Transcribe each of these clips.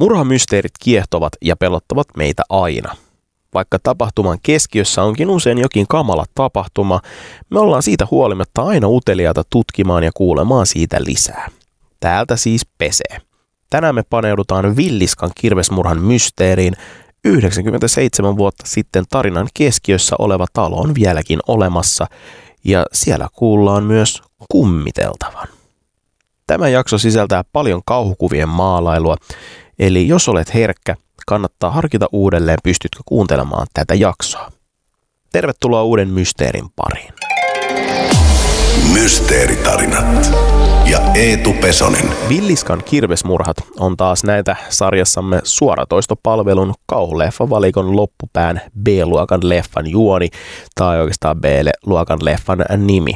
Murhamysteerit kiehtovat ja pelottavat meitä aina. Vaikka tapahtuman keskiössä onkin usein jokin kamala tapahtuma, me ollaan siitä huolimatta aina uteliaita tutkimaan ja kuulemaan siitä lisää. Täältä siis pesee. Tänään me paneudutaan Villiskan kirvesmurhan mysteeriin. 97 vuotta sitten tarinan keskiössä oleva talo on vieläkin olemassa ja siellä kuullaan myös kummiteltavan. Tämä jakso sisältää paljon kauhukuvien maalailua, eli jos olet herkkä, kannattaa harkita uudelleen, pystytkö kuuntelemaan tätä jaksoa. Tervetuloa uuden mysteerin pariin. Mysteeritarinat ja Eetu Pesonen. Villiskan kirvesmurhat on taas näitä sarjassamme suoratoistopalvelun kauhuleffavalikon loppupään B-luokan leffan juoni tai oikeastaan B-luokan leffan nimi.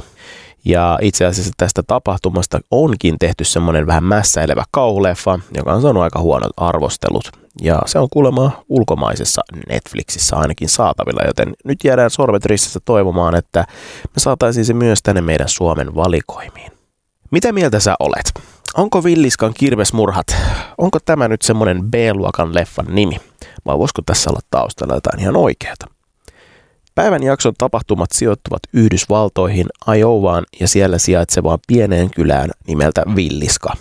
Ja itse asiassa tästä tapahtumasta onkin tehty semmoinen vähän mässäilevä kauhuleffa, joka on saanut aika huonot arvostelut. Ja se on kuulemma ulkomaisessa Netflixissä ainakin saatavilla, joten nyt jäädään sormet ristissä toivomaan, että me saataisiin se myös tänne meidän Suomen valikoimiin. Mitä mieltä sä olet? Onko Villiskan kirvesmurhat, onko tämä nyt semmoinen B-luokan leffan nimi? Vai voisiko tässä olla taustalla jotain ihan oikeata? Päivän jakson tapahtumat sijoittuvat Yhdysvaltoihin, Iowaan ja siellä sijaitsevaan pieneen kylään nimeltä Villiska.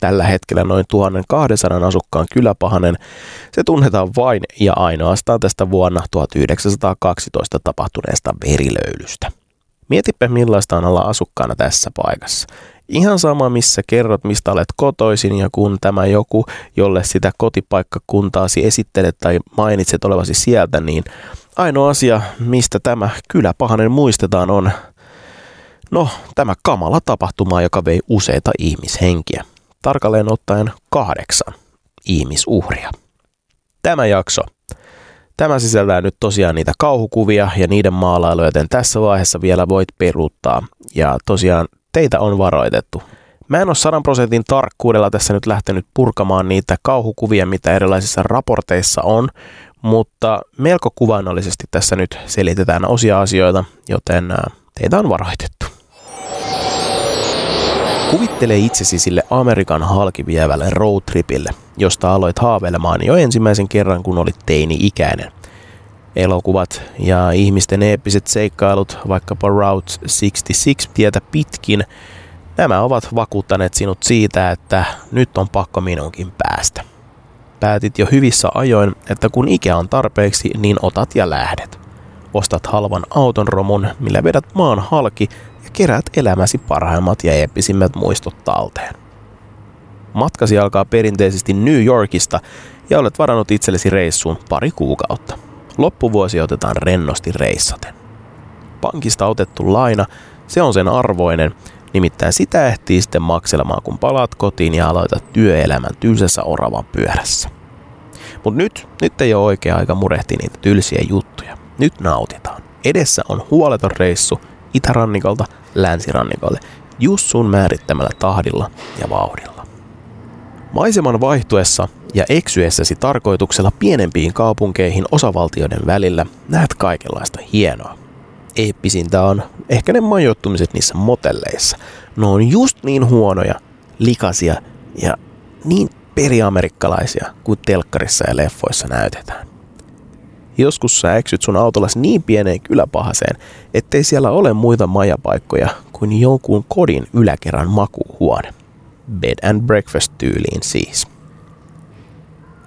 Tällä hetkellä noin 1200 asukkaan kyläpahanen, se tunnetaan vain ja ainoastaan tästä vuonna 1912 tapahtuneesta verilöylystä. Mietipä millaista on olla asukkaana tässä paikassa. Ihan sama, missä kerrot, mistä olet kotoisin ja kun tämä joku, jolle sitä kotipaikkakuntaasi esittelet tai mainitset olevasi sieltä, niin ainoa asia, mistä tämä kyläpahanen muistetaan on, no, tämä kamala tapahtuma, joka vei useita ihmishenkiä. Tarkalleen ottaen kahdeksan ihmisuhria. Tämä jakso Tämä sisältää nyt tosiaan niitä kauhukuvia ja niiden maalailuja, joten tässä vaiheessa vielä voit peruuttaa. Ja tosiaan teitä on varoitettu. Mä en ole sadan prosentin tarkkuudella tässä nyt lähtenyt purkamaan niitä kauhukuvia, mitä erilaisissa raporteissa on, mutta melko kuvainnollisesti tässä nyt selitetään osia asioita, joten teitä on varoitettu. Kuvittele itsesi sille Amerikan halkivievälle roadtripille, josta aloit haaveilemaan jo ensimmäisen kerran, kun olit teini-ikäinen. Elokuvat ja ihmisten eeppiset seikkailut, vaikkapa Route 66 tietä pitkin, nämä ovat vakuuttaneet sinut siitä, että nyt on pakko minunkin päästä. Päätit jo hyvissä ajoin, että kun ikä on tarpeeksi, niin otat ja lähdet. Ostat halvan auton romun, millä vedät maan halki ja kerät elämäsi parhaimmat ja eeppisimmät muistot talteen. Matkasi alkaa perinteisesti New Yorkista ja olet varannut itsellesi reissuun pari kuukautta. Loppuvuosi otetaan rennosti reissaten. Pankista otettu laina, se on sen arvoinen, nimittäin sitä ehtii sitten makselemaan, kun palaat kotiin ja aloitat työelämän tylsässä oravan pyörässä. Mutta nyt, nyt ei ole oikea aika murehtia niitä tylsiä juttuja. Nyt nautitaan. Edessä on huoleton reissu itärannikolta länsirannikolle, just sun määrittämällä tahdilla ja vauhdilla. Maiseman vaihtuessa ja eksyessäsi tarkoituksella pienempiin kaupunkeihin osavaltioiden välillä näet kaikenlaista hienoa. Eeppisintä on ehkä ne majoittumiset niissä motelleissa. Ne on just niin huonoja, likaisia ja niin periamerikkalaisia kuin telkkarissa ja leffoissa näytetään. Joskus sä eksyt sun autollas niin pieneen kyläpahaseen, ettei siellä ole muita majapaikkoja kuin jonkun kodin yläkerran makuuhuone. Bed and breakfast tyyliin siis.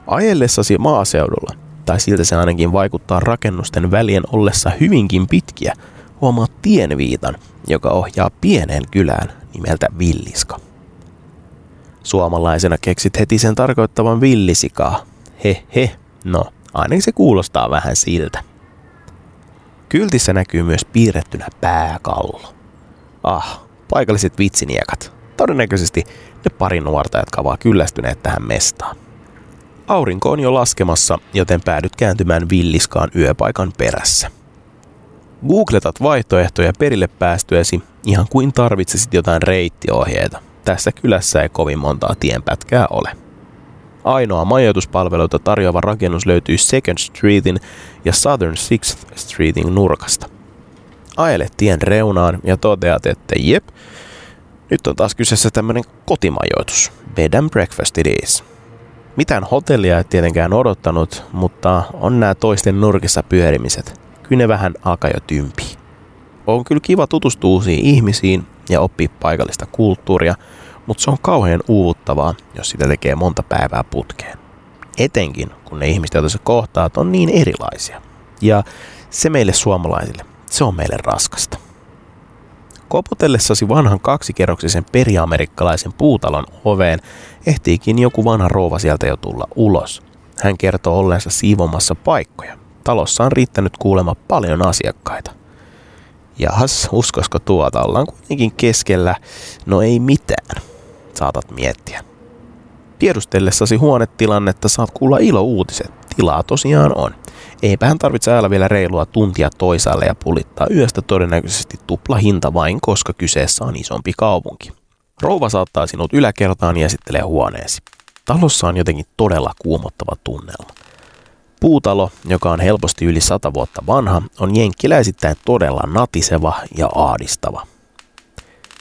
Ajellessasi maaseudulla, tai siltä se ainakin vaikuttaa rakennusten välien ollessa hyvinkin pitkiä, huomaat tienviitan, joka ohjaa pieneen kylään nimeltä Villiska. Suomalaisena keksit heti sen tarkoittavan villisikaa. He he, no Ainakin se kuulostaa vähän siltä. Kyltissä näkyy myös piirrettynä pääkallo. Ah, paikalliset vitsiniekat. Todennäköisesti ne pari nuorta, jotka ovat kyllästyneet tähän mestaan. Aurinko on jo laskemassa, joten päädyt kääntymään villiskaan yöpaikan perässä. Googletat vaihtoehtoja perille päästyesi ihan kuin tarvitsisit jotain reittiohjeita. Tässä kylässä ei kovin montaa tienpätkää ole. Ainoa majoituspalveluita tarjoava rakennus löytyy Second Streetin ja Southern Sixth Streetin nurkasta. Ajelet tien reunaan ja toteat, että jep, nyt on taas kyseessä tämmönen kotimajoitus. Bed and breakfast it is. Mitään hotellia ei tietenkään odottanut, mutta on nämä toisten nurkissa pyörimiset. Kyllä ne vähän alkaa jo tympiä. On kyllä kiva tutustua uusiin ihmisiin ja oppia paikallista kulttuuria, mutta se on kauhean uuvuttavaa, jos sitä tekee monta päivää putkeen. Etenkin, kun ne ihmiset, joita se kohtaat, on niin erilaisia. Ja se meille suomalaisille, se on meille raskasta. Koputellessasi vanhan kaksikerroksisen periamerikkalaisen puutalon oveen ehtiikin joku vanha rouva sieltä jo tulla ulos. Hän kertoo olleensa siivomassa paikkoja. Talossa on riittänyt kuulema paljon asiakkaita. Jahas, uskosko tuota, ollaan kuitenkin keskellä, no ei mitään, saatat miettiä. Tiedustellessasi huonetilannetta saat kuulla ilo-uutiset. Tilaa tosiaan on. Eipä hän tarvitse ajalla vielä reilua tuntia toisaalle ja pulittaa yöstä todennäköisesti tupla hinta vain, koska kyseessä on isompi kaupunki. Rouva saattaa sinut yläkertaan ja esittelee huoneesi. Talossa on jotenkin todella kuumottava tunnelma. Puutalo, joka on helposti yli sata vuotta vanha, on jenkkiläisittäin todella natiseva ja aadistava.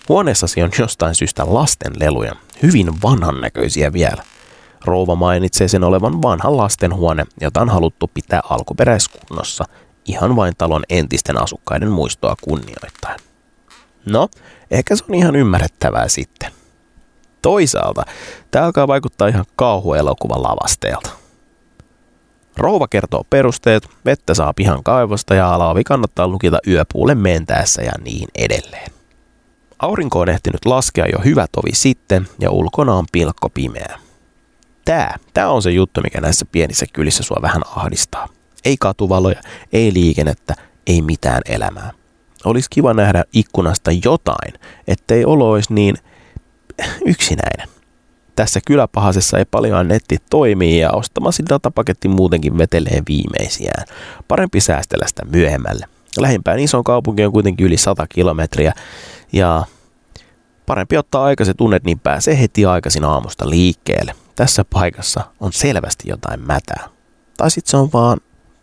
Huoneessasi on jostain syystä lasten leluja, hyvin vanhan näköisiä vielä. Rouva mainitsee sen olevan vanha lastenhuone, jota on haluttu pitää alkuperäiskunnossa, ihan vain talon entisten asukkaiden muistoa kunnioittain. No, ehkä se on ihan ymmärrettävää sitten. Toisaalta tämä alkaa vaikuttaa ihan kauhuelokuvan lavasteelta. Rouva kertoo perusteet, vettä saa pihan kaivosta ja alaavi kannattaa lukita yöpuulle mentäessä ja niin edelleen. Aurinko on ehtinyt laskea jo hyvä tovi sitten ja ulkona on pilkko pimeä. Tää, tää on se juttu, mikä näissä pienissä kylissä sua vähän ahdistaa. Ei katuvaloja, ei liikennettä, ei mitään elämää. Olisi kiva nähdä ikkunasta jotain, ettei olo olisi niin yksinäinen. Tässä kyläpahasessa ei paljon netti toimii ja ostamasi datapaketti muutenkin vetelee viimeisiään. Parempi säästellä sitä myöhemmälle. Lähimpään ison kaupunki on kuitenkin yli 100 kilometriä ja parempi ottaa aikaiset tunnet, niin pääsee heti aikaisin aamusta liikkeelle. Tässä paikassa on selvästi jotain mätää. Tai sitten se on vaan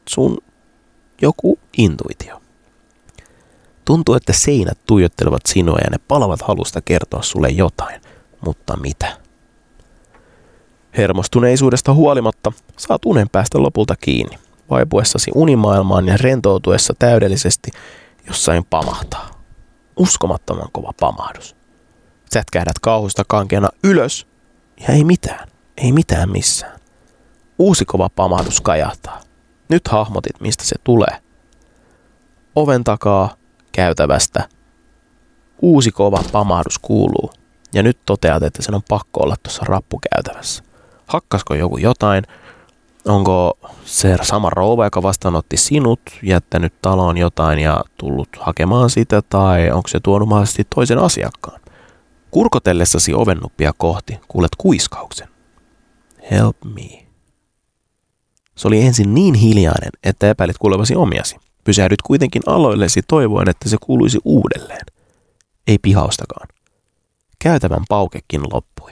sun joku intuitio. Tuntuu, että seinät tuijottelevat sinua ja ne palavat halusta kertoa sulle jotain. Mutta mitä? Hermostuneisuudesta huolimatta saat unen päästä lopulta kiinni. Vaipuessasi unimaailmaan ja rentoutuessa täydellisesti jossain pamahtaa. Uskomattoman kova pamahdus. Sätkähdät kauhusta kankeana ylös ja ei mitään. Ei mitään missään. Uusi kova pamahdus kajahtaa. Nyt hahmotit, mistä se tulee. Oven takaa, käytävästä. Uusi kova pamahdus kuuluu. Ja nyt toteat, että sen on pakko olla tuossa rappukäytävässä. Hakkasko joku jotain? Onko se sama rouva, joka vastaanotti sinut, jättänyt taloon jotain ja tullut hakemaan sitä, tai onko se tuonut mahdollisesti toisen asiakkaan? Kurkotellessasi ovennuppia kohti kuulet kuiskauksen. Help me. Se oli ensin niin hiljainen, että epäilit kuulevasi omiasi. Pysähdyt kuitenkin aloillesi toivoen, että se kuuluisi uudelleen. Ei pihaustakaan. Käytävän paukekin loppui.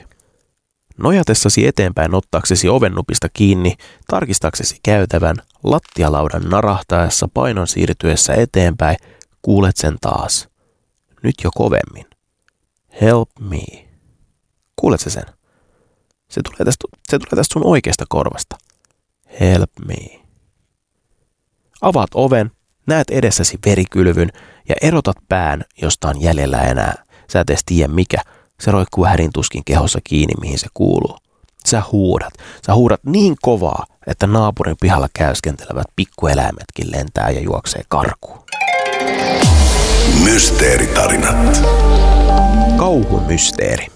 Nojatessasi eteenpäin ottaaksesi ovennupista kiinni, tarkistaksesi käytävän, lattialaudan narahtaessa painon siirtyessä eteenpäin, kuulet sen taas. Nyt jo kovemmin. Help me. Kuulet se sen? Se tulee tästä, se tulee tästä sun oikeasta korvasta. Help me. Avaat oven, näet edessäsi verikylvyn ja erotat pään, josta on jäljellä enää. Sä et edes tiedä mikä. Se roikkuu härin tuskin kehossa kiinni, mihin se kuuluu. Sä huudat. Sä huudat niin kovaa, että naapurin pihalla käyskentelevät pikkueläimetkin lentää ja juoksee karkuun. Mysteeritarinat. Kauhumysteeri.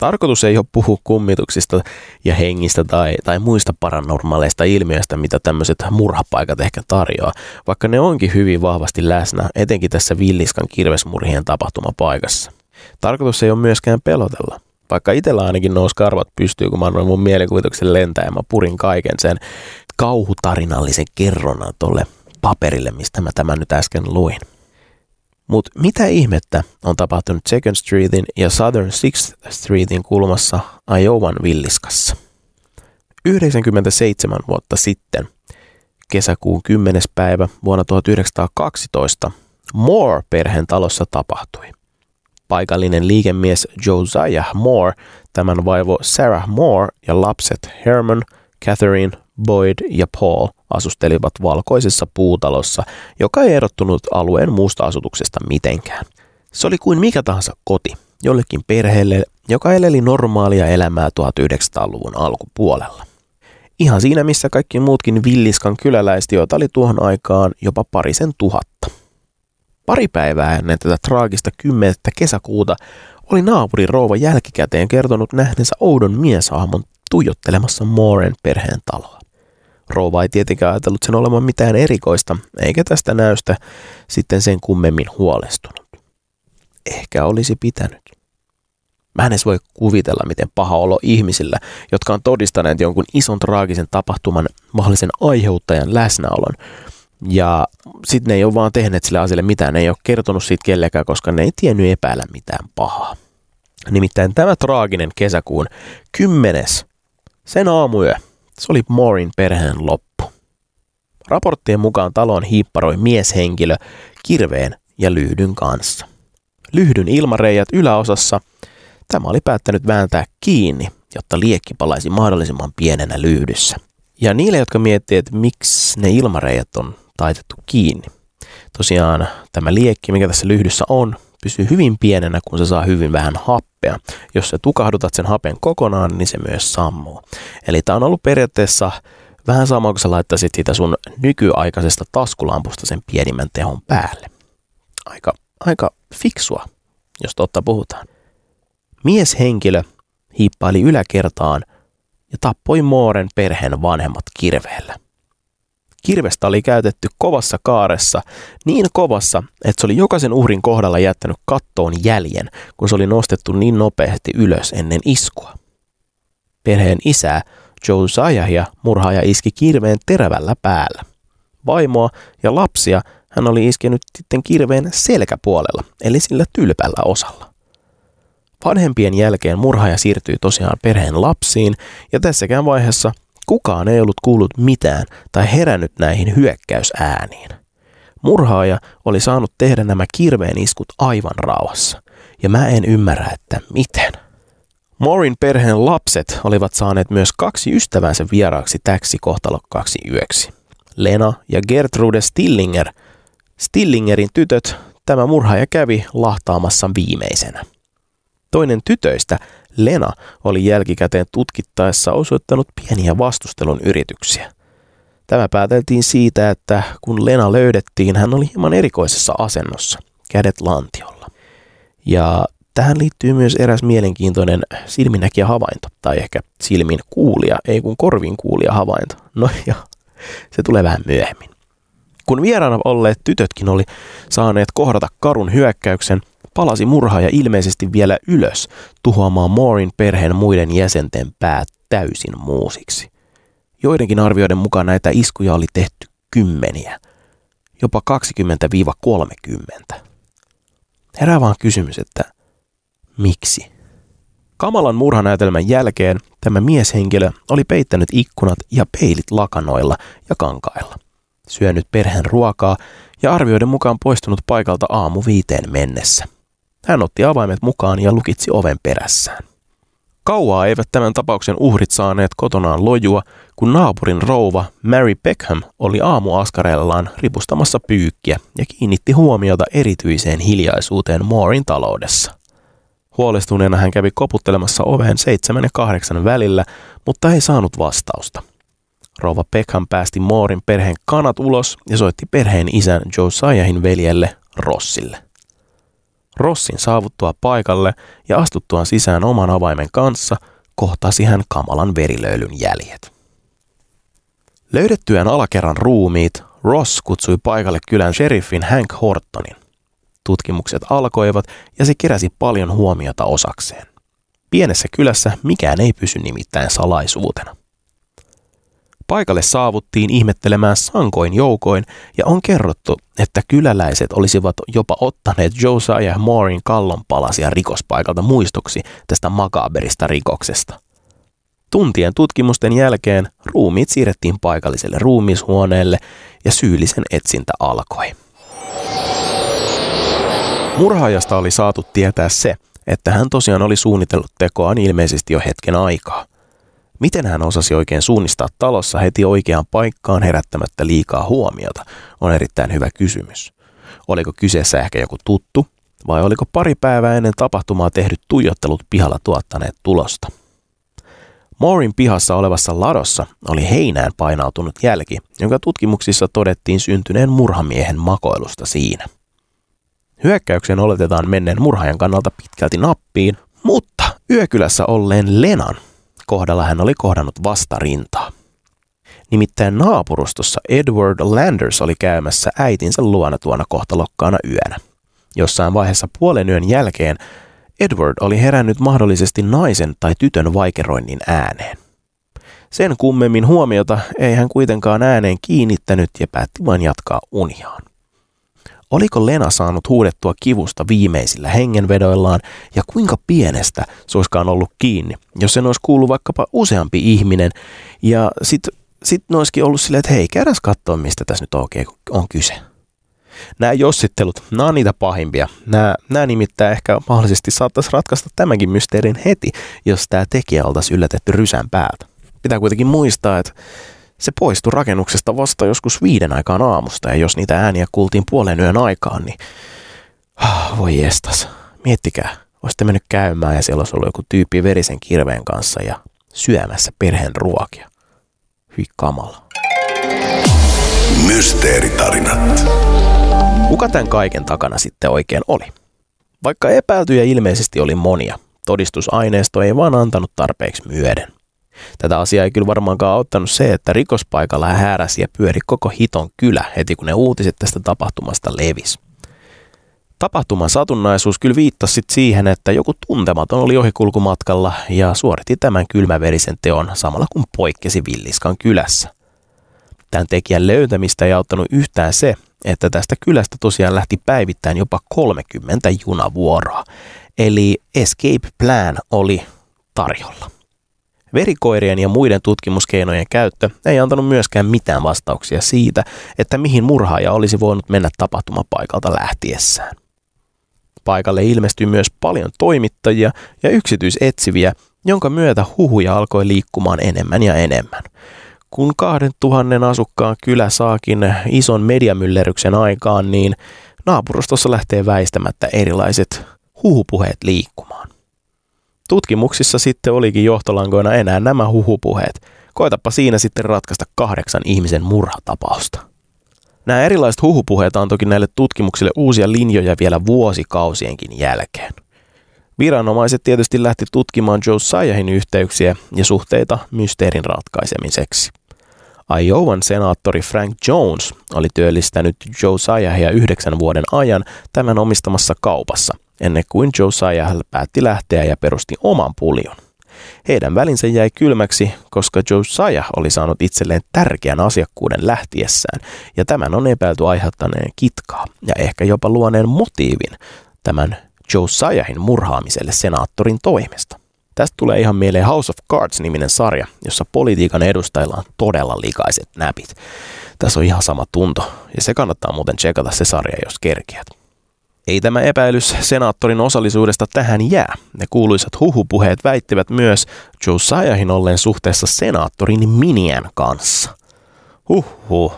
Tarkoitus ei ole puhua kummituksista ja hengistä tai, tai muista paranormaaleista ilmiöistä, mitä tämmöiset murhapaikat ehkä tarjoaa, vaikka ne onkin hyvin vahvasti läsnä, etenkin tässä Villiskan kirvesmurhien tapahtumapaikassa. Tarkoitus ei ole myöskään pelotella. Vaikka itsellä ainakin nousi karvat pystyy, kun mä annoin mun mielikuvituksen lentää ja mä purin kaiken sen kauhutarinallisen kerronnan tolle paperille, mistä mä tämän nyt äsken luin. Mutta mitä ihmettä on tapahtunut Second Streetin ja Southern Sixth Streetin kulmassa Iowan villiskassa? 97 vuotta sitten, kesäkuun 10. päivä vuonna 1912, Moore-perheen talossa tapahtui. Paikallinen liikemies Josiah Moore, tämän vaivo Sarah Moore ja lapset Herman, Catherine, Boyd ja Paul asustelivat valkoisessa puutalossa, joka ei erottunut alueen muusta asutuksesta mitenkään. Se oli kuin mikä tahansa koti, jollekin perheelle, joka eleli normaalia elämää 1900-luvun alkupuolella. Ihan siinä, missä kaikki muutkin villiskan kyläläiset, joita oli tuohon aikaan jopa parisen tuhatta. Pari päivää ennen tätä traagista 10. kesäkuuta oli naapuri rouva jälkikäteen kertonut nähneensä oudon miesahmon tuijottelemassa Moren perheen taloa. Rouva ei tietenkään ajatellut sen olevan mitään erikoista, eikä tästä näystä sitten sen kummemmin huolestunut. Ehkä olisi pitänyt. Mä en edes voi kuvitella, miten paha olo ihmisillä, jotka on todistaneet jonkun ison traagisen tapahtuman mahdollisen aiheuttajan läsnäolon. Ja sitten ne ei ole vaan tehneet sille asialle mitään, ne ei ole kertonut siitä kellekään, koska ne ei tiennyt epäillä mitään pahaa. Nimittäin tämä traaginen kesäkuun kymmenes, sen aamuyö, se oli Morin perheen loppu. Raporttien mukaan taloon hiipparoi mieshenkilö kirveen ja lyhdyn kanssa. Lyhdyn ilmareijat yläosassa Tämä oli päättänyt vääntää kiinni, jotta liekki palaisi mahdollisimman pienenä lyhdyssä. Ja niille, jotka miettii, että miksi ne ilmareijat on taitettu kiinni. Tosiaan tämä liekki, mikä tässä lyhdyssä on, pysyy hyvin pienenä, kun se saa hyvin vähän happea. Jos sä tukahdutat sen hapen kokonaan, niin se myös sammuu. Eli tämä on ollut periaatteessa vähän sama, kun sä laittaisit sitä sun nykyaikaisesta taskulampusta sen pienimmän tehon päälle. Aika, aika fiksua, jos totta puhutaan. Mieshenkilö hiippaili yläkertaan ja tappoi Mooren perheen vanhemmat kirveellä. Kirvestä oli käytetty kovassa kaaressa, niin kovassa, että se oli jokaisen uhrin kohdalla jättänyt kattoon jäljen, kun se oli nostettu niin nopeasti ylös ennen iskua. Perheen isää Josiahia murhaaja iski kirveen terävällä päällä. Vaimoa ja lapsia hän oli iskenyt sitten kirveen selkäpuolella, eli sillä tylpällä osalla. Vanhempien jälkeen murhaaja siirtyi tosiaan perheen lapsiin, ja tässäkään vaiheessa kukaan ei ollut kuullut mitään tai herännyt näihin hyökkäysääniin. Murhaaja oli saanut tehdä nämä kirveen iskut aivan rauhassa, ja mä en ymmärrä, että miten. Morin perheen lapset olivat saaneet myös kaksi ystävänsä vieraaksi täksi kohtalokkaaksi yöksi. Lena ja Gertrude Stillinger. Stillingerin tytöt tämä murhaaja kävi lahtaamassa viimeisenä. Toinen tytöistä, Lena, oli jälkikäteen tutkittaessa osoittanut pieniä vastustelun yrityksiä. Tämä pääteltiin siitä, että kun Lena löydettiin, hän oli hieman erikoisessa asennossa, kädet lantiolla. Ja tähän liittyy myös eräs mielenkiintoinen silminnäkijä havainto, tai ehkä silmin kuulia, ei kun korvin kuulia havainto. No ja se tulee vähän myöhemmin. Kun vieraana olleet tytötkin oli saaneet kohdata karun hyökkäyksen, palasi murhaaja ilmeisesti vielä ylös tuhoamaan Moorin perheen muiden jäsenten päät täysin muusiksi. Joidenkin arvioiden mukaan näitä iskuja oli tehty kymmeniä, jopa 20-30. Herää vaan kysymys, että miksi? Kamalan murhanäytelmän jälkeen tämä mieshenkilö oli peittänyt ikkunat ja peilit lakanoilla ja kankailla, syönyt perheen ruokaa ja arvioiden mukaan poistunut paikalta aamu viiteen mennessä – hän otti avaimet mukaan ja lukitsi oven perässään. Kauaa eivät tämän tapauksen uhrit saaneet kotonaan lojua, kun naapurin rouva Mary Beckham oli aamuaskareellaan ripustamassa pyykkiä ja kiinnitti huomiota erityiseen hiljaisuuteen Moorin taloudessa. Huolestuneena hän kävi koputtelemassa oveen seitsemän ja kahdeksan välillä, mutta ei saanut vastausta. Rouva Beckham päästi Moorin perheen kanat ulos ja soitti perheen isän Josiahin veljelle Rossille. Rossin saavuttua paikalle ja astuttuaan sisään oman avaimen kanssa, kohtasi hän kamalan verilöylyn jäljet. Löydettyään alakerran ruumiit, Ross kutsui paikalle kylän sheriffin Hank Hortonin. Tutkimukset alkoivat ja se keräsi paljon huomiota osakseen. Pienessä kylässä mikään ei pysy nimittäin salaisuutena. Paikalle saavuttiin ihmettelemään sankoin joukoin ja on kerrottu, että kyläläiset olisivat jopa ottaneet Josiah Moorin kallonpalasia rikospaikalta muistoksi tästä makaberista rikoksesta. Tuntien tutkimusten jälkeen ruumiit siirrettiin paikalliselle ruumishuoneelle ja syyllisen etsintä alkoi. Murhaajasta oli saatu tietää se, että hän tosiaan oli suunnitellut tekoaan ilmeisesti jo hetken aikaa. Miten hän osasi oikein suunnistaa talossa heti oikeaan paikkaan herättämättä liikaa huomiota, on erittäin hyvä kysymys. Oliko kyseessä ehkä joku tuttu, vai oliko pari päivää ennen tapahtumaa tehdyt tuijottelut pihalla tuottaneet tulosta? Moorin pihassa olevassa ladossa oli heinään painautunut jälki, jonka tutkimuksissa todettiin syntyneen murhamiehen makoilusta siinä. Hyökkäyksen oletetaan menneen murhaajan kannalta pitkälti nappiin, mutta yökylässä olleen Lenan kohdalla hän oli kohdannut vastarintaa. Nimittäin naapurustossa Edward Landers oli käymässä äitinsä luona tuona kohtalokkaana yönä. Jossain vaiheessa puolen yön jälkeen Edward oli herännyt mahdollisesti naisen tai tytön vaikeroinnin ääneen. Sen kummemmin huomiota ei hän kuitenkaan ääneen kiinnittänyt ja päätti vain jatkaa uniaan. Oliko Lena saanut huudettua kivusta viimeisillä hengenvedoillaan ja kuinka pienestä se olisikaan ollut kiinni, jos sen olisi kuullut vaikkapa useampi ihminen ja sitten sit ne olisikin ollut silleen, että hei, käydäs katsoa, mistä tässä nyt oikein on kyse. Nämä jossittelut, nämä on niitä pahimpia. Nämä, nämä nimittäin ehkä mahdollisesti saattaisi ratkaista tämänkin mysteerin heti, jos tämä tekijä oltaisiin yllätetty rysän päältä. Pitää kuitenkin muistaa, että se poistui rakennuksesta vasta joskus viiden aikaan aamusta, ja jos niitä ääniä kuultiin puolen yön aikaan, niin ah, voi estas. Miettikää, olisitte mennyt käymään ja siellä olisi ollut joku tyyppi verisen kirveen kanssa ja syömässä perheen ruokia. Hyi kamala. Mysteeritarinat. Kuka tämän kaiken takana sitten oikein oli? Vaikka epäiltyjä ilmeisesti oli monia, todistusaineisto ei vaan antanut tarpeeksi myöden. Tätä asiaa ei kyllä varmaankaan auttanut se, että rikospaikalla hääräsi ja pyöri koko hiton kylä heti kun ne uutiset tästä tapahtumasta levis. Tapahtuman satunnaisuus kyllä viittasi sit siihen, että joku tuntematon oli ohikulkumatkalla ja suoritti tämän kylmäverisen teon samalla kun poikkesi Villiskan kylässä. Tämän tekijän löytämistä ei auttanut yhtään se, että tästä kylästä tosiaan lähti päivittäin jopa 30 junavuoroa. Eli escape plan oli tarjolla. Verikoirien ja muiden tutkimuskeinojen käyttö ei antanut myöskään mitään vastauksia siitä, että mihin murhaaja olisi voinut mennä tapahtumapaikalta lähtiessään. Paikalle ilmestyi myös paljon toimittajia ja yksityisetsiviä, jonka myötä huhuja alkoi liikkumaan enemmän ja enemmän. Kun kahden tuhannen asukkaan kylä saakin ison mediamyllerryksen aikaan, niin naapurustossa lähtee väistämättä erilaiset huhupuheet liikkumaan. Tutkimuksissa sitten olikin johtolankoina enää nämä huhupuheet. Koitapa siinä sitten ratkaista kahdeksan ihmisen murhatapausta. Nämä erilaiset huhupuheet on toki näille tutkimuksille uusia linjoja vielä vuosikausienkin jälkeen. Viranomaiset tietysti lähti tutkimaan Josiahin yhteyksiä ja suhteita mysteerin ratkaisemiseksi. Iowan senaattori Frank Jones oli työllistänyt Josiahia yhdeksän vuoden ajan tämän omistamassa kaupassa – ennen kuin Josiah päätti lähteä ja perusti oman puljon. Heidän välinsä jäi kylmäksi, koska Josiah oli saanut itselleen tärkeän asiakkuuden lähtiessään, ja tämän on epäilty aiheuttaneen kitkaa ja ehkä jopa luoneen motiivin tämän Josiahin murhaamiselle senaattorin toimesta. Tästä tulee ihan mieleen House of Cards-niminen sarja, jossa politiikan edustajilla on todella likaiset näpit. Tässä on ihan sama tunto, ja se kannattaa muuten tsekata se sarja, jos kerkiät. Ei tämä epäilys senaattorin osallisuudesta tähän jää. Ne kuuluisat huhupuheet väittivät myös Josiahin olleen suhteessa senaattorin Minian kanssa. Huhhuh.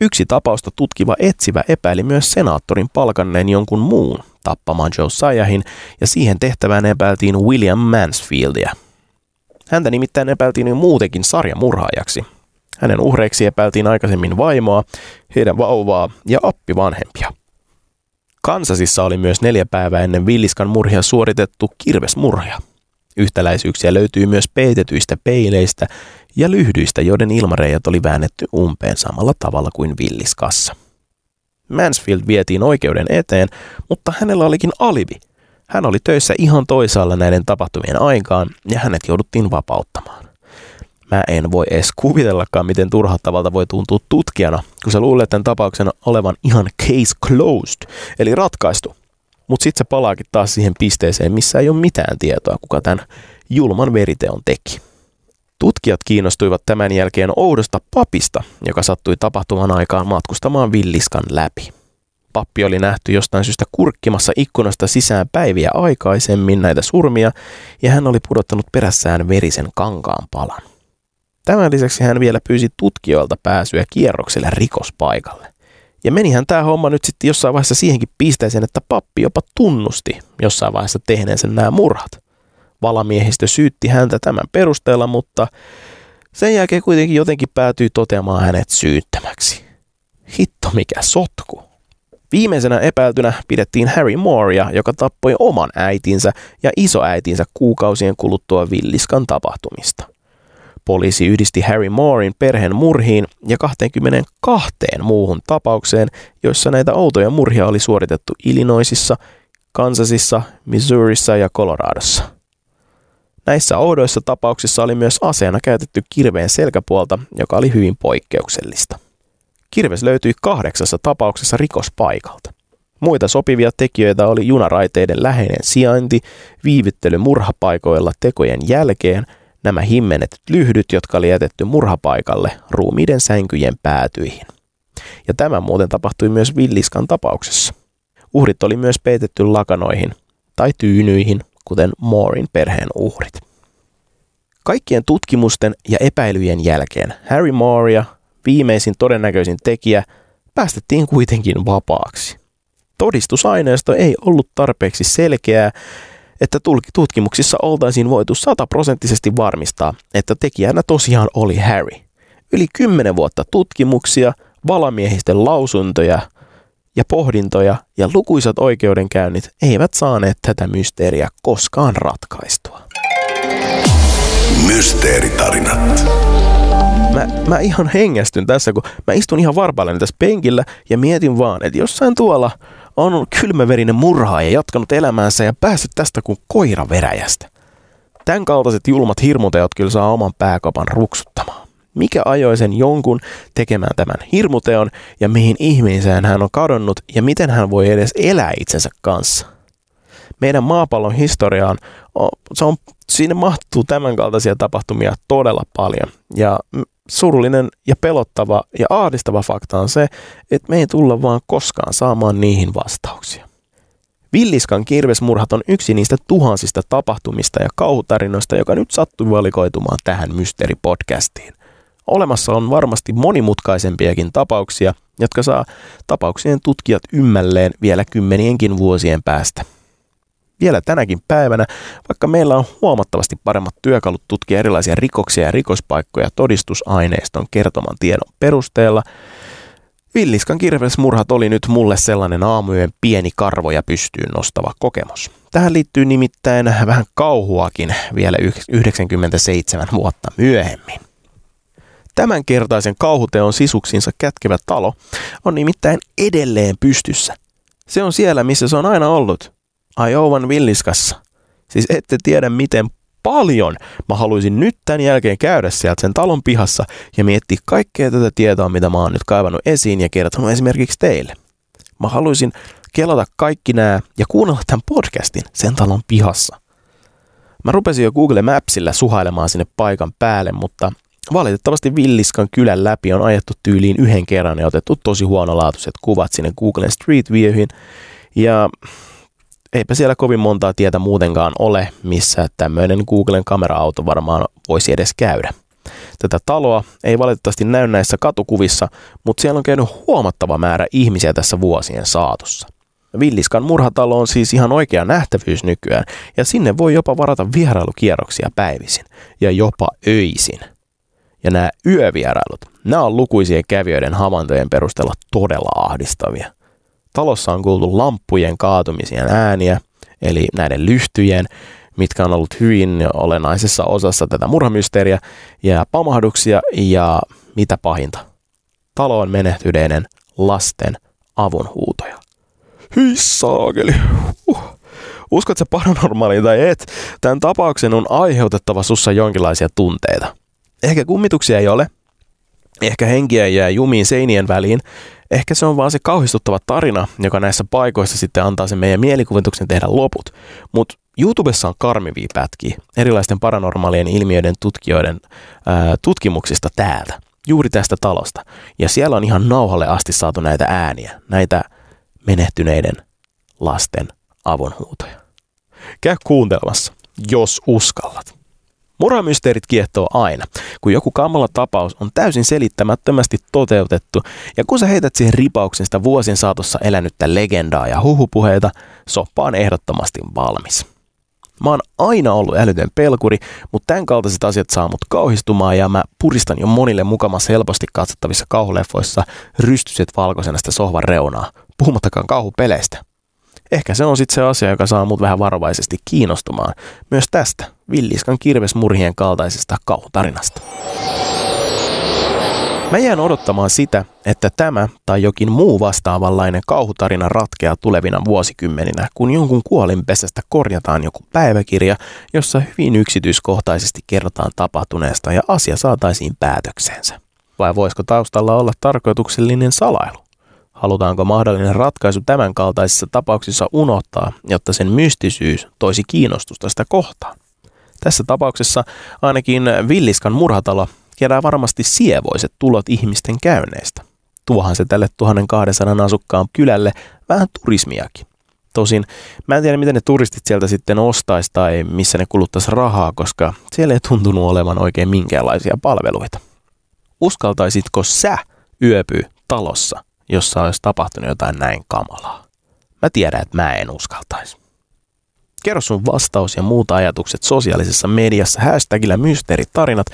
Yksi tapausta tutkiva etsivä epäili myös senaattorin palkanneen jonkun muun tappamaan Josiahin ja siihen tehtävään epäiltiin William Mansfieldia. Häntä nimittäin epäiltiin jo muutenkin sarjamurhaajaksi. Hänen uhreiksi epäiltiin aikaisemmin vaimoa, heidän vauvaa ja appivanhempia. Kansasissa oli myös neljä päivää ennen Villiskan murhia suoritettu kirvesmurhia. Yhtäläisyyksiä löytyy myös peitetyistä peileistä ja lyhdyistä, joiden ilmareijat oli väännetty umpeen samalla tavalla kuin Villiskassa. Mansfield vietiin oikeuden eteen, mutta hänellä olikin alibi. Hän oli töissä ihan toisaalla näiden tapahtumien aikaan ja hänet jouduttiin vapauttamaan. Mä en voi edes kuvitellakaan, miten turhauttavalta voi tuntua tutkijana, kun sä luulet tämän tapauksen olevan ihan case closed, eli ratkaistu. Mutta sitten se palaakin taas siihen pisteeseen, missä ei ole mitään tietoa, kuka tämän julman veriteon teki. Tutkijat kiinnostuivat tämän jälkeen oudosta papista, joka sattui tapahtuman aikaan matkustamaan villiskan läpi. pappi oli nähty jostain syystä kurkkimassa ikkunasta sisään päiviä aikaisemmin näitä surmia, ja hän oli pudottanut perässään verisen kankaan palan. Tämän lisäksi hän vielä pyysi tutkijoilta pääsyä kierrokselle rikospaikalle. Ja menihän tämä homma nyt sitten jossain vaiheessa siihenkin pisteeseen, että pappi jopa tunnusti jossain vaiheessa tehneensä nämä murhat. Valamiehistö syytti häntä tämän perusteella, mutta sen jälkeen kuitenkin jotenkin päätyi toteamaan hänet syyttämäksi. Hitto mikä sotku. Viimeisenä epäiltynä pidettiin Harry Moorea, joka tappoi oman äitinsä ja isoäitinsä kuukausien kuluttua Villiskan tapahtumista. Poliisi yhdisti Harry Moorein perheen murhiin ja 22 muuhun tapaukseen, joissa näitä outoja murhia oli suoritettu Illinoisissa, Kansasissa, Missourissa ja Coloradossa. Näissä oudoissa tapauksissa oli myös aseena käytetty kirveen selkäpuolta, joka oli hyvin poikkeuksellista. Kirves löytyi kahdeksassa tapauksessa rikospaikalta. Muita sopivia tekijöitä oli junaraiteiden läheinen sijainti, viivyttely murhapaikoilla tekojen jälkeen, nämä himmenetyt lyhdyt, jotka oli jätetty murhapaikalle ruumiiden sänkyjen päätyihin. Ja tämä muuten tapahtui myös Villiskan tapauksessa. Uhrit oli myös peitetty lakanoihin tai tyynyihin, kuten Moorin perheen uhrit. Kaikkien tutkimusten ja epäilyjen jälkeen Harry Mooria viimeisin todennäköisin tekijä, päästettiin kuitenkin vapaaksi. Todistusaineisto ei ollut tarpeeksi selkeää, että tutkimuksissa oltaisiin voitu sataprosenttisesti varmistaa, että tekijänä tosiaan oli Harry. Yli kymmenen vuotta tutkimuksia, valamiehisten lausuntoja ja pohdintoja ja lukuisat oikeudenkäynnit eivät saaneet tätä mysteeriä koskaan ratkaistua. Mysteeritarinat mä, mä ihan hengästyn tässä, kun mä istun ihan varpaillani tässä penkillä ja mietin vaan, että jossain tuolla on ollut kylmäverinen murhaaja jatkanut elämäänsä ja päässyt tästä kuin koira veräjästä. Tämän kaltaiset julmat hirmuteot kyllä saa oman pääkopan ruksuttamaan. Mikä ajoi sen jonkun tekemään tämän hirmuteon ja mihin ihmiseen hän on kadonnut ja miten hän voi edes elää itsensä kanssa? Meidän maapallon historiaan, se on, siinä mahtuu tämän kaltaisia tapahtumia todella paljon. Ja surullinen ja pelottava ja ahdistava fakta on se, että me ei tulla vaan koskaan saamaan niihin vastauksia. Villiskan kirvesmurhat on yksi niistä tuhansista tapahtumista ja kauhutarinoista, joka nyt sattui valikoitumaan tähän mysteeripodcastiin. Olemassa on varmasti monimutkaisempiakin tapauksia, jotka saa tapauksien tutkijat ymmälleen vielä kymmenienkin vuosien päästä vielä tänäkin päivänä, vaikka meillä on huomattavasti paremmat työkalut tutkia erilaisia rikoksia ja rikospaikkoja todistusaineiston kertoman tiedon perusteella, Villiskan kirvesmurhat oli nyt mulle sellainen aamujen pieni karvoja pystyyn nostava kokemus. Tähän liittyy nimittäin vähän kauhuakin vielä 97 vuotta myöhemmin. Tämänkertaisen kauhuteon sisuksinsa kätkevä talo on nimittäin edelleen pystyssä. Se on siellä, missä se on aina ollut, Iowan Villiskassa. Siis ette tiedä, miten paljon mä haluaisin nyt tämän jälkeen käydä sieltä sen talon pihassa ja miettiä kaikkea tätä tietoa, mitä mä oon nyt kaivannut esiin ja kertonut esimerkiksi teille. Mä haluaisin kelata kaikki nämä ja kuunnella tämän podcastin sen talon pihassa. Mä rupesin jo Google Mapsillä suhailemaan sinne paikan päälle, mutta valitettavasti Villiskan kylän läpi on ajettu tyyliin yhden kerran ja otettu tosi huonolaatuiset kuvat sinne Google Street Viewhin. Ja eipä siellä kovin montaa tietä muutenkaan ole, missä tämmöinen Googlen kamera-auto varmaan voisi edes käydä. Tätä taloa ei valitettavasti näy näissä katukuvissa, mutta siellä on käynyt huomattava määrä ihmisiä tässä vuosien saatossa. Villiskan murhatalo on siis ihan oikea nähtävyys nykyään, ja sinne voi jopa varata vierailukierroksia päivisin, ja jopa öisin. Ja nämä yövierailut, nämä on lukuisien kävijöiden havaintojen perusteella todella ahdistavia. Talossa on kuultu lamppujen kaatumisen ääniä, eli näiden lyhtyjen, mitkä on ollut hyvin olennaisessa osassa tätä murhamysteeriä, ja pamahduksia ja mitä pahinta. Taloon menehtyneiden lasten avunhuutoja. Hyi saakeli. Uh. Uskotko paranormaaliin tai et? Tämän tapauksen on aiheutettava sussa jonkinlaisia tunteita. Ehkä kummituksia ei ole, ehkä henkiä jää jumiin seinien väliin, Ehkä se on vaan se kauhistuttava tarina, joka näissä paikoissa sitten antaa sen meidän mielikuvituksen tehdä loput. Mutta YouTubessa on karmivia pätkiä erilaisten paranormaalien ilmiöiden tutkijoiden ää, tutkimuksista täältä, juuri tästä talosta. Ja siellä on ihan nauhalle asti saatu näitä ääniä, näitä menehtyneiden lasten avunhuutoja. Käy kuuntelemassa, jos uskallat. Murhamysteerit kiehtoo aina, kun joku kamala tapaus on täysin selittämättömästi toteutettu, ja kun sä heität siihen ripauksen sitä vuosien saatossa elänyttä legendaa ja huhupuheita, soppa on ehdottomasti valmis. Mä oon aina ollut älytön pelkuri, mutta tämän kaltaiset asiat saa mut kauhistumaan ja mä puristan jo monille mukamassa helposti katsottavissa kauhuleffoissa rystyset valkoisenasta sohvan reunaa, puhumattakaan kauhupeleistä. Ehkä se on sitten se asia, joka saa mut vähän varovaisesti kiinnostumaan myös tästä villiskan kirvesmurhien kaltaisesta kauhutarinasta. Mä jään odottamaan sitä, että tämä tai jokin muu vastaavanlainen kauhutarina ratkeaa tulevina vuosikymmeninä, kun jonkun kuolinpesästä korjataan joku päiväkirja, jossa hyvin yksityiskohtaisesti kerrotaan tapahtuneesta ja asia saataisiin päätökseensä. Vai voisiko taustalla olla tarkoituksellinen salailu? Halutaanko mahdollinen ratkaisu tämän kaltaisissa tapauksissa unohtaa, jotta sen mystisyys toisi kiinnostusta sitä kohtaan? Tässä tapauksessa ainakin Villiskan murhatalo kerää varmasti sievoiset tulot ihmisten käynneistä. Tuohan se tälle 1200 asukkaan kylälle vähän turismiakin. Tosin mä en tiedä, miten ne turistit sieltä sitten ostaisi tai missä ne kuluttaisi rahaa, koska siellä ei tuntunut olevan oikein minkäänlaisia palveluita. Uskaltaisitko sä yöpyä talossa, jossa olisi tapahtunut jotain näin kamalaa? Mä tiedän, että mä en uskaltaisi. Kerro sun vastaus ja muut ajatukset sosiaalisessa mediassa hashtagillä mysteeritarinat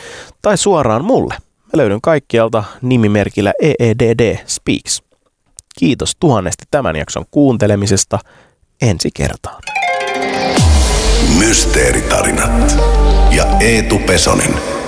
tai suoraan mulle. Mä löydyn kaikkialta nimimerkillä EEDD Speaks. Kiitos tuhannesti tämän jakson kuuntelemisesta. Ensi kertaan. Mysteeritarinat ja Eetu Pesonen.